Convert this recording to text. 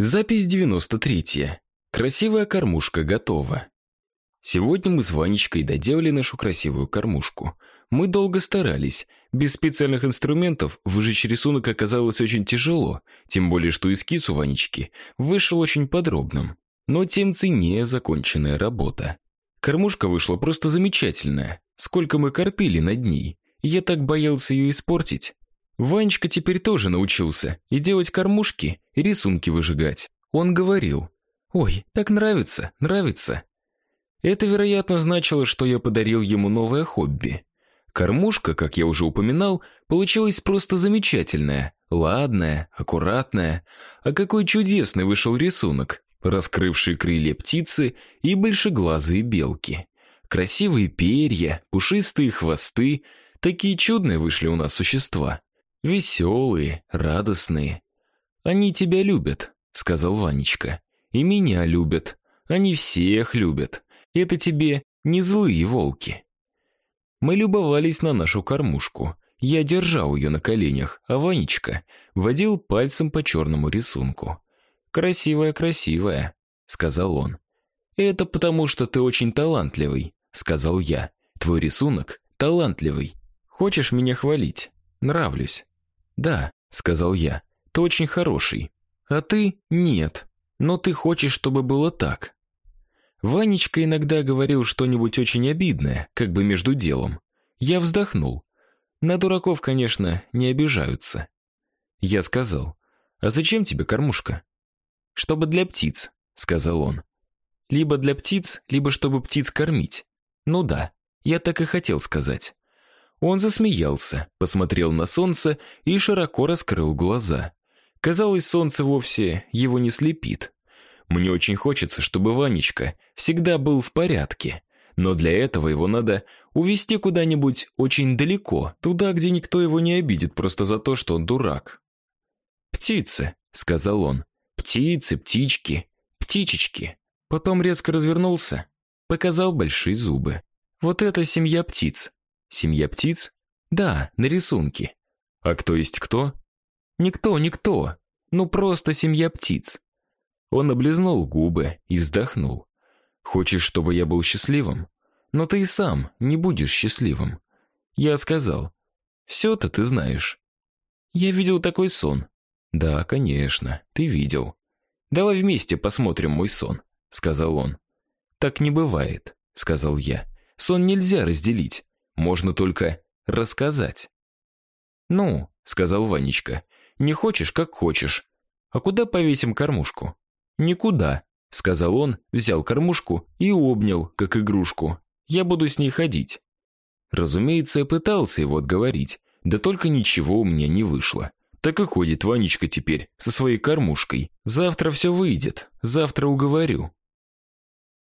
Запись 93. Красивая кормушка готова. Сегодня мы с Ванечкой доделали нашу красивую кормушку. Мы долго старались. Без специальных инструментов выжечь рисунок оказалось очень тяжело, тем более что эскиз у Ванечки вышел очень подробным. Но тем ценнее законченная работа. Кормушка вышла просто замечательная. Сколько мы корпели над ней. Я так боялся ее испортить. Ванечка теперь тоже научился и делать кормушки, и рисунки выжигать. Он говорил: "Ой, так нравится, нравится". Это, вероятно, значило, что я подарил ему новое хобби. Кормушка, как я уже упоминал, получилась просто замечательная, ладная, аккуратная. А какой чудесный вышел рисунок, раскрывшие крылья птицы и большеглазые белки. Красивые перья, пушистые хвосты, такие чудные вышли у нас существа. Веселые, радостные. Они тебя любят, сказал Ванечка. И меня любят. Они всех любят. Это тебе не злые волки. Мы любовались на нашу кормушку. Я держал ее на коленях, а Ванечка водил пальцем по черному рисунку. Красивая, красивая, сказал он. Это потому, что ты очень талантливый, сказал я. Твой рисунок талантливый. Хочешь меня хвалить? Нравлюсь. Да, сказал я. Ты очень хороший. А ты нет. Но ты хочешь, чтобы было так. Ванечка иногда говорил что-нибудь очень обидное, как бы между делом. Я вздохнул. На дураков, конечно, не обижаются. Я сказал: "А зачем тебе кормушка?" "Чтобы для птиц", сказал он. "Либо для птиц, либо чтобы птиц кормить". Ну да, я так и хотел сказать. Он засмеялся, посмотрел на солнце и широко раскрыл глаза. Казалось, солнце вовсе его не слепит. Мне очень хочется, чтобы Ванечка всегда был в порядке, но для этого его надо увезти куда-нибудь очень далеко, туда, где никто его не обидит просто за то, что он дурак. "Птицы", сказал он. "Птицы, птички, птичечки". Потом резко развернулся, показал большие зубы. Вот это семья птиц. Семья птиц? Да, на рисунке. А кто есть кто? Никто, никто. Ну просто семья птиц. Он облизнул губы и вздохнул. Хочешь, чтобы я был счастливым? Но ты и сам не будешь счастливым. Я сказал: все то ты знаешь. Я видел такой сон. Да, конечно, ты видел. Давай вместе посмотрим мой сон, сказал он. Так не бывает, сказал я. Сон нельзя разделить. Можно только рассказать. Ну, сказал Ванечка. Не хочешь, как хочешь. А куда повесим кормушку? Никуда, сказал он, взял кормушку и обнял, как игрушку. Я буду с ней ходить. Разумеется, я пытался его отговорить, да только ничего у меня не вышло. Так и ходит Ванечка теперь со своей кормушкой. Завтра все выйдет. Завтра уговорю.